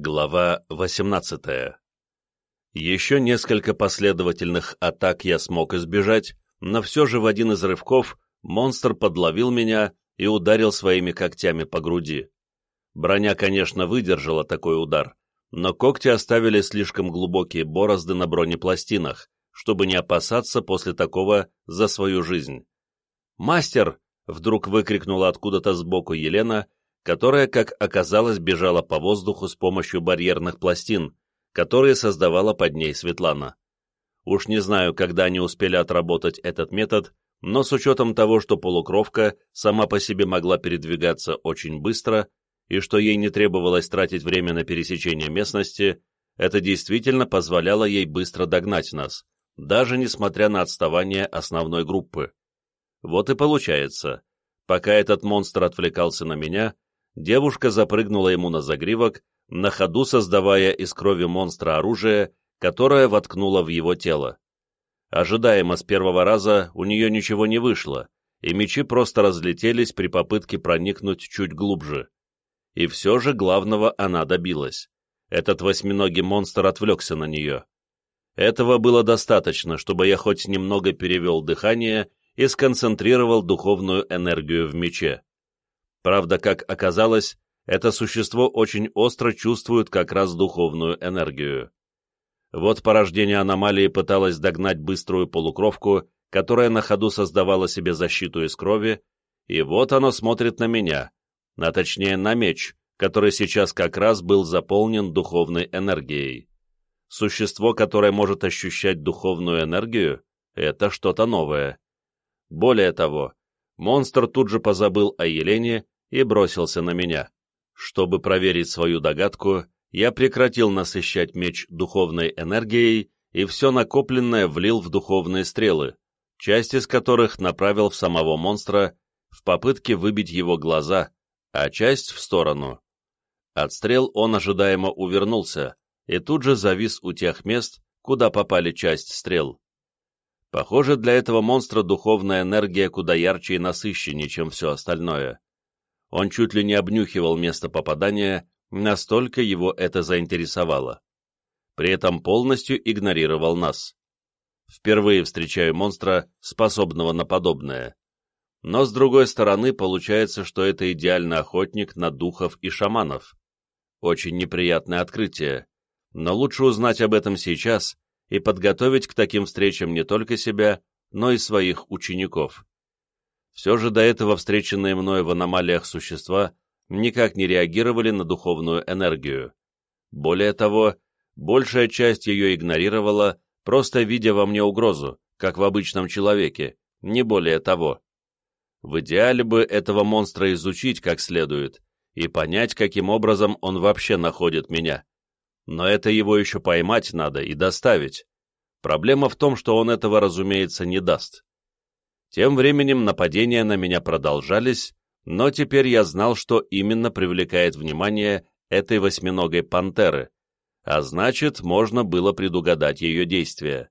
Глава 18 Еще несколько последовательных атак я смог избежать, но все же в один из рывков монстр подловил меня и ударил своими когтями по груди. Броня, конечно, выдержала такой удар, но когти оставили слишком глубокие борозды на бронепластинах, чтобы не опасаться после такого за свою жизнь. «Мастер!» — вдруг выкрикнула откуда-то сбоку Елена, которая, как оказалось, бежала по воздуху с помощью барьерных пластин, которые создавала под ней Светлана. Уж не знаю, когда они успели отработать этот метод, но с учетом того, что полукровка сама по себе могла передвигаться очень быстро и что ей не требовалось тратить время на пересечение местности, это действительно позволяло ей быстро догнать нас, даже несмотря на отставание основной группы. Вот и получается, пока этот монстр отвлекался на меня, девушка запрыгнула ему на загривок, на ходу создавая из крови монстра оружие, которое воткнуло в его тело. Ожидаемо с первого раза у нее ничего не вышло, и мечи просто разлетелись при попытке проникнуть чуть глубже. И все же главного она добилась. Этот восьминогий монстр отвлекся на нее. Этого было достаточно, чтобы я хоть немного перевел дыхание и сконцентрировал духовную энергию в мече. Правда, как оказалось, это существо очень остро чувствует как раз духовную энергию. Вот порождение аномалии пыталось догнать быструю полукровку, которая на ходу создавала себе защиту из крови, и вот оно смотрит на меня, а точнее на меч, который сейчас как раз был заполнен духовной энергией. Существо, которое может ощущать духовную энергию, это что-то новое. Более того, монстр тут же позабыл о Елене и бросился на меня. Чтобы проверить свою догадку, я прекратил насыщать меч духовной энергией и все накопленное влил в духовные стрелы, часть из которых направил в самого монстра в попытке выбить его глаза, а часть в сторону. От стрел он ожидаемо увернулся и тут же завис у тех мест, куда попали часть стрел. Похоже, для этого монстра духовная энергия куда ярче и насыщеннее, чем все остальное. Он чуть ли не обнюхивал место попадания, настолько его это заинтересовало. При этом полностью игнорировал нас. Впервые встречаю монстра, способного на подобное. Но с другой стороны, получается, что это идеальный охотник на духов и шаманов. Очень неприятное открытие, но лучше узнать об этом сейчас и подготовить к таким встречам не только себя, но и своих учеников. Все же до этого встреченные мною в аномалиях существа никак не реагировали на духовную энергию. Более того, большая часть ее игнорировала, просто видя во мне угрозу, как в обычном человеке, не более того. В идеале бы этого монстра изучить как следует и понять, каким образом он вообще находит меня. Но это его еще поймать надо и доставить. Проблема в том, что он этого, разумеется, не даст. Тем временем нападения на меня продолжались, но теперь я знал, что именно привлекает внимание этой восьминогой пантеры, а значит, можно было предугадать ее действия.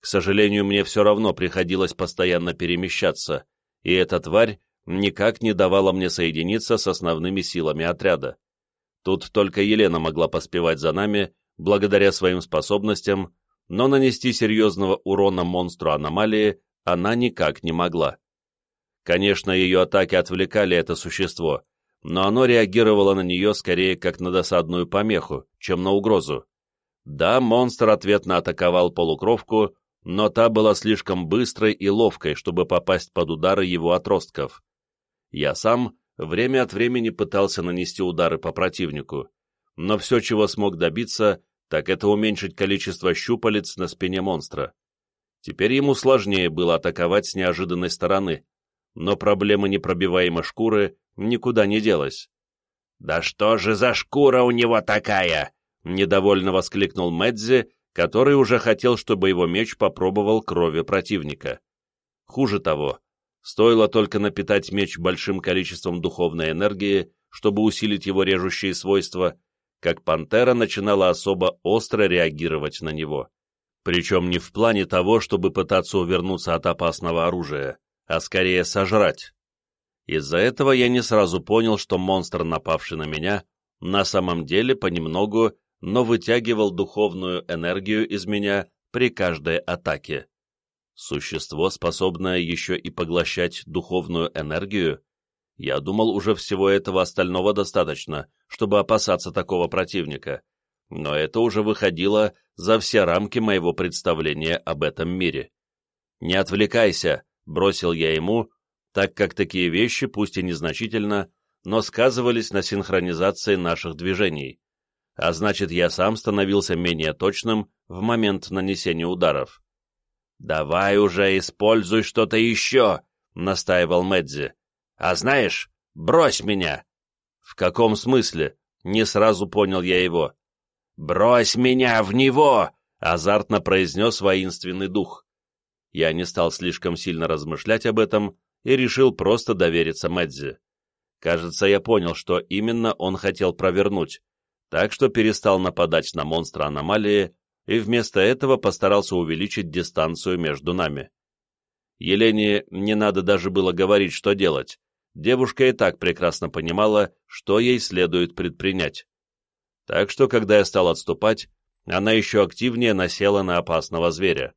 К сожалению, мне все равно приходилось постоянно перемещаться, и эта тварь никак не давала мне соединиться с основными силами отряда. Тут только Елена могла поспевать за нами, благодаря своим способностям, но нанести серьезного урона монстру аномалии она никак не могла. Конечно, ее атаки отвлекали это существо, но оно реагировало на нее скорее как на досадную помеху, чем на угрозу. Да, монстр ответно атаковал полукровку, но та была слишком быстрой и ловкой, чтобы попасть под удары его отростков. Я сам время от времени пытался нанести удары по противнику, но все, чего смог добиться, так это уменьшить количество щупалец на спине монстра. Теперь ему сложнее было атаковать с неожиданной стороны, но проблема непробиваемой шкуры никуда не делась. «Да что же за шкура у него такая?» — недовольно воскликнул Медзи, который уже хотел, чтобы его меч попробовал крови противника. Хуже того, стоило только напитать меч большим количеством духовной энергии, чтобы усилить его режущие свойства, как пантера начинала особо остро реагировать на него. Причем не в плане того, чтобы пытаться увернуться от опасного оружия, а скорее сожрать. Из-за этого я не сразу понял, что монстр, напавший на меня, на самом деле понемногу, но вытягивал духовную энергию из меня при каждой атаке. Существо, способное еще и поглощать духовную энергию, я думал, уже всего этого остального достаточно, чтобы опасаться такого противника, но это уже выходило за все рамки моего представления об этом мире. «Не отвлекайся», — бросил я ему, так как такие вещи, пусть и незначительно, но сказывались на синхронизации наших движений, а значит, я сам становился менее точным в момент нанесения ударов. «Давай уже используй что-то еще», — настаивал Мэдзи. «А знаешь, брось меня!» «В каком смысле?» — не сразу понял я его. «Брось меня в него!» — азартно произнес воинственный дух. Я не стал слишком сильно размышлять об этом и решил просто довериться Мэдзи. Кажется, я понял, что именно он хотел провернуть, так что перестал нападать на монстра аномалии и вместо этого постарался увеличить дистанцию между нами. Елене не надо даже было говорить, что делать девушка и так прекрасно понимала, что ей следует предпринять. Так что, когда я стал отступать, она еще активнее насела на опасного зверя.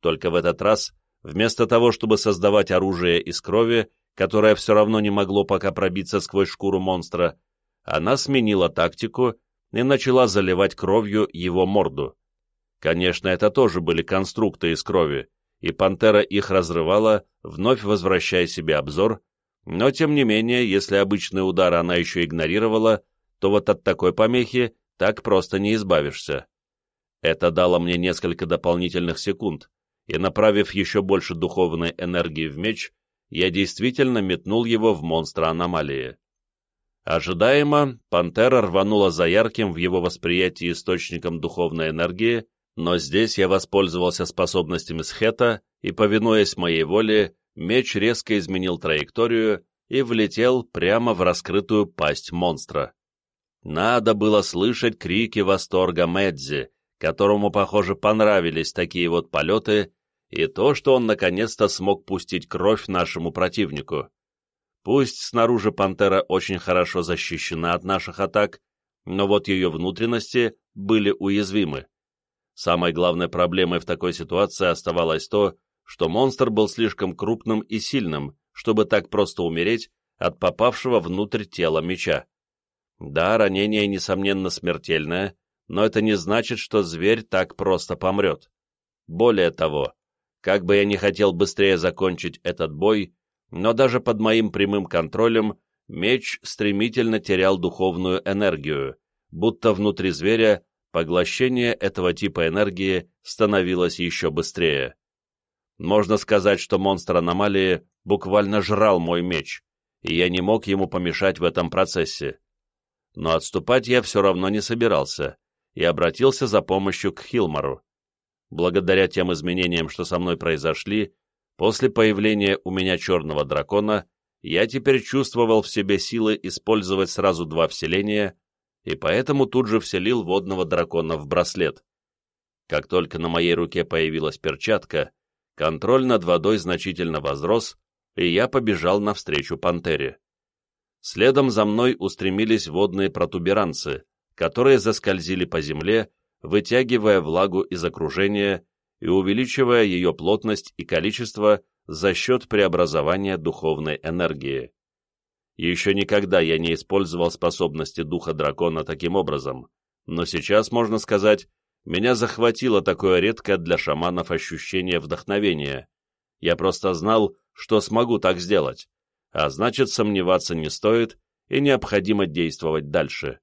Только в этот раз, вместо того, чтобы создавать оружие из крови, которое все равно не могло пока пробиться сквозь шкуру монстра, она сменила тактику и начала заливать кровью его морду. Конечно, это тоже были конструкты из крови, и пантера их разрывала, вновь возвращая себе обзор, но, тем не менее, если обычный удар она еще игнорировала, то вот от такой помехи так просто не избавишься. Это дало мне несколько дополнительных секунд, и, направив еще больше духовной энергии в меч, я действительно метнул его в монстра аномалии. Ожидаемо, пантера рванула за ярким в его восприятии источником духовной энергии, но здесь я воспользовался способностями Схета и, повинуясь моей воле, меч резко изменил траекторию и влетел прямо в раскрытую пасть монстра. Надо было слышать крики восторга Медзи, которому, похоже, понравились такие вот полеты, и то, что он наконец-то смог пустить кровь нашему противнику. Пусть снаружи пантера очень хорошо защищена от наших атак, но вот ее внутренности были уязвимы. Самой главной проблемой в такой ситуации оставалось то, что монстр был слишком крупным и сильным, чтобы так просто умереть от попавшего внутрь тела меча. Да, ранение, несомненно, смертельное, но это не значит, что зверь так просто помрет. Более того, как бы я ни хотел быстрее закончить этот бой, но даже под моим прямым контролем меч стремительно терял духовную энергию, будто внутри зверя поглощение этого типа энергии становилось еще быстрее. Можно сказать, что монстр аномалии буквально жрал мой меч, и я не мог ему помешать в этом процессе. Но отступать я все равно не собирался и обратился за помощью к Хилмару. Благодаря тем изменениям, что со мной произошли, после появления у меня черного дракона, я теперь чувствовал в себе силы использовать сразу два вселения, и поэтому тут же вселил водного дракона в браслет. Как только на моей руке появилась перчатка, контроль над водой значительно возрос, и я побежал навстречу пантере. Следом за мной устремились водные протуберанцы, которые заскользили по земле, вытягивая влагу из окружения и увеличивая ее плотность и количество за счет преобразования духовной энергии. Еще никогда я не использовал способности духа дракона таким образом, но сейчас, можно сказать, меня захватило такое редкое для шаманов ощущение вдохновения. Я просто знал, что смогу так сделать, а значит, сомневаться не стоит и необходимо действовать дальше.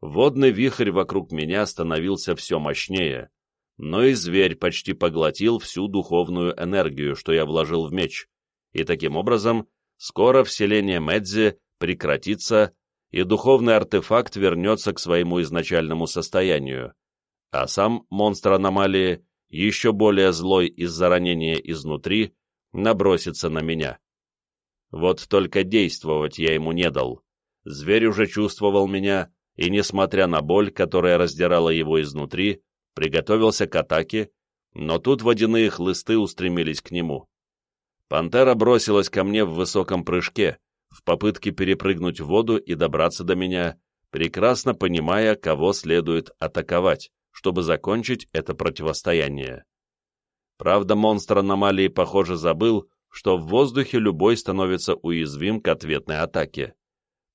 Водный вихрь вокруг меня становился все мощнее, но и зверь почти поглотил всю духовную энергию, что я вложил в меч, и таким образом скоро вселение Медзи прекратится, и духовный артефакт вернется к своему изначальному состоянию а сам монстр аномалии, еще более злой из-за ранения изнутри, набросится на меня. Вот только действовать я ему не дал. Зверь уже чувствовал меня, и, несмотря на боль, которая раздирала его изнутри, приготовился к атаке, но тут водяные хлысты устремились к нему. Пантера бросилась ко мне в высоком прыжке, в попытке перепрыгнуть в воду и добраться до меня, прекрасно понимая, кого следует атаковать, чтобы закончить это противостояние. Правда, монстр аномалии, похоже, забыл, что в воздухе любой становится уязвим к ответной атаке.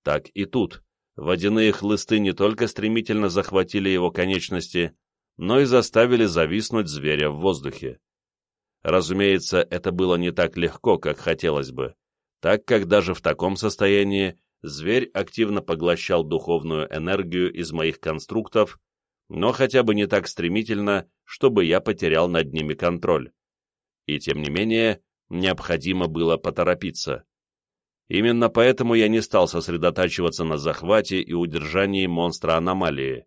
Так и тут. Водяные хлысты не только стремительно захватили его конечности, но и заставили зависнуть зверя в воздухе. Разумеется, это было не так легко, как хотелось бы, так как даже в таком состоянии зверь активно поглощал духовную энергию из моих конструктов, но хотя бы не так стремительно, чтобы я потерял над ними контроль. И тем не менее, необходимо было поторопиться. Именно поэтому я не стал сосредотачиваться на захвате и удержании монстра аномалии.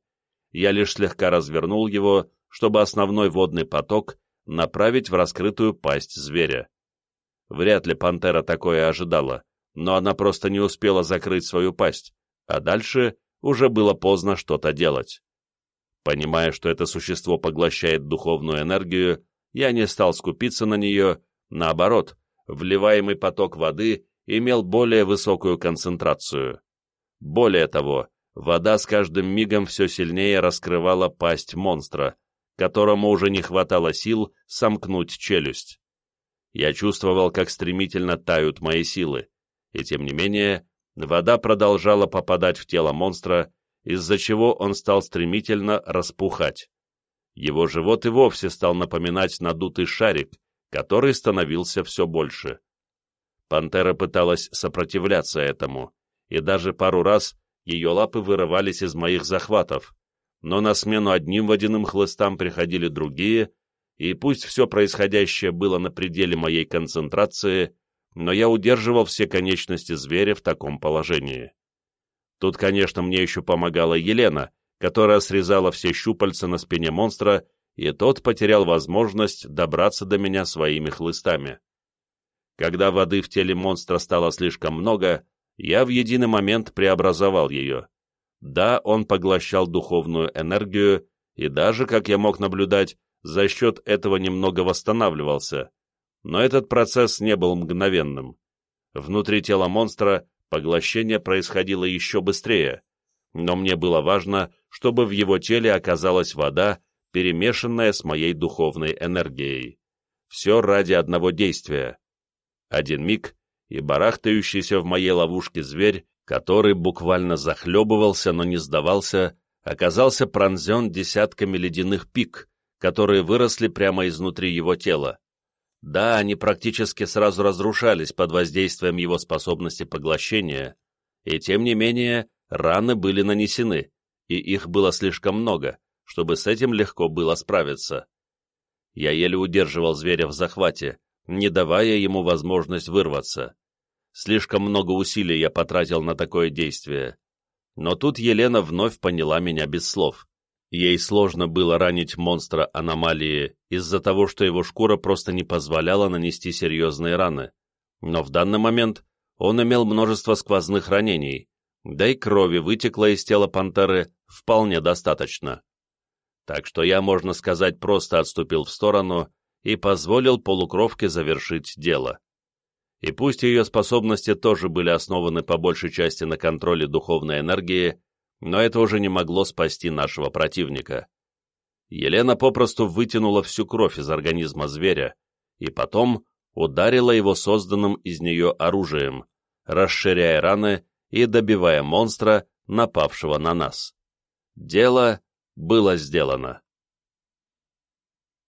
Я лишь слегка развернул его, чтобы основной водный поток направить в раскрытую пасть зверя. Вряд ли пантера такое ожидала, но она просто не успела закрыть свою пасть, а дальше уже было поздно что-то делать. Понимая, что это существо поглощает духовную энергию, я не стал скупиться на нее Наоборот, вливаемый поток воды имел более высокую концентрацию. Более того, вода с каждым мигом все сильнее раскрывала пасть монстра, которому уже не хватало сил сомкнуть челюсть. Я чувствовал, как стремительно тают мои силы, и тем не менее, вода продолжала попадать в тело монстра, из-за чего он стал стремительно распухать. Его живот и вовсе стал напоминать надутый шарик, который становился все больше. Пантера пыталась сопротивляться этому, и даже пару раз ее лапы вырывались из моих захватов, но на смену одним водяным хлыстам приходили другие, и пусть все происходящее было на пределе моей концентрации, но я удерживал все конечности зверя в таком положении. Тут, конечно, мне еще помогала Елена, которая срезала все щупальца на спине монстра и тот потерял возможность добраться до меня своими хлыстами. Когда воды в теле монстра стало слишком много, я в единый момент преобразовал ее. Да, он поглощал духовную энергию, и даже, как я мог наблюдать, за счет этого немного восстанавливался. Но этот процесс не был мгновенным. Внутри тела монстра поглощение происходило еще быстрее, но мне было важно, чтобы в его теле оказалась вода, перемешанная с моей духовной энергией. Все ради одного действия. Один миг, и барахтающийся в моей ловушке зверь, который буквально захлебывался, но не сдавался, оказался пронзен десятками ледяных пик, которые выросли прямо изнутри его тела. Да, они практически сразу разрушались под воздействием его способности поглощения, и тем не менее раны были нанесены, и их было слишком много, чтобы с этим легко было справиться. Я еле удерживал зверя в захвате, не давая ему возможность вырваться. Слишком много усилий я потратил на такое действие. Но тут Елена вновь поняла меня без слов. Ей сложно было ранить монстра аномалии из-за того, что его шкура просто не позволяла нанести серьезные раны. Но в данный момент он имел множество сквозных ранений, да и крови вытекло из тела пантеры вполне достаточно так что я, можно сказать, просто отступил в сторону и позволил полукровке завершить дело. И пусть ее способности тоже были основаны по большей части на контроле духовной энергии, но это уже не могло спасти нашего противника. Елена попросту вытянула всю кровь из организма зверя и потом ударила его созданным из нее оружием, расширяя раны и добивая монстра, напавшего на нас. Дело было сделано.